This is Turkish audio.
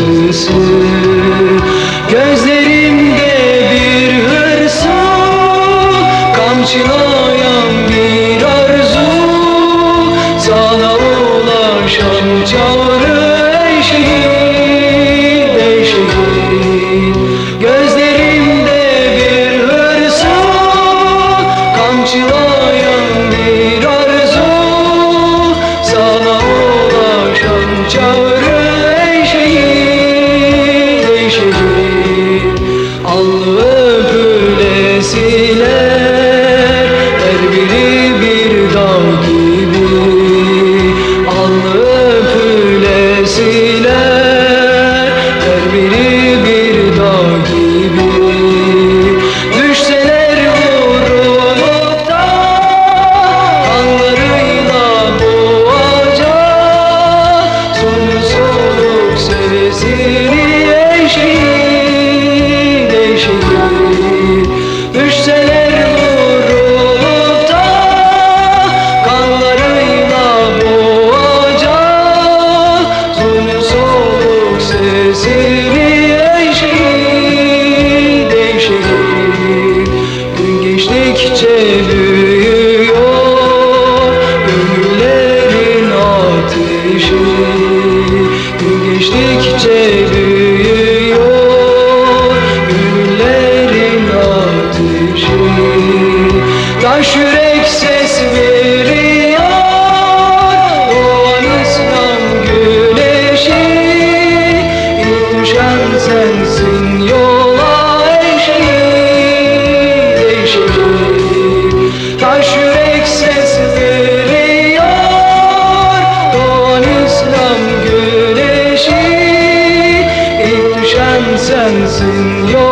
sensin Gözlerimde bir hırsa Kamçılar sensin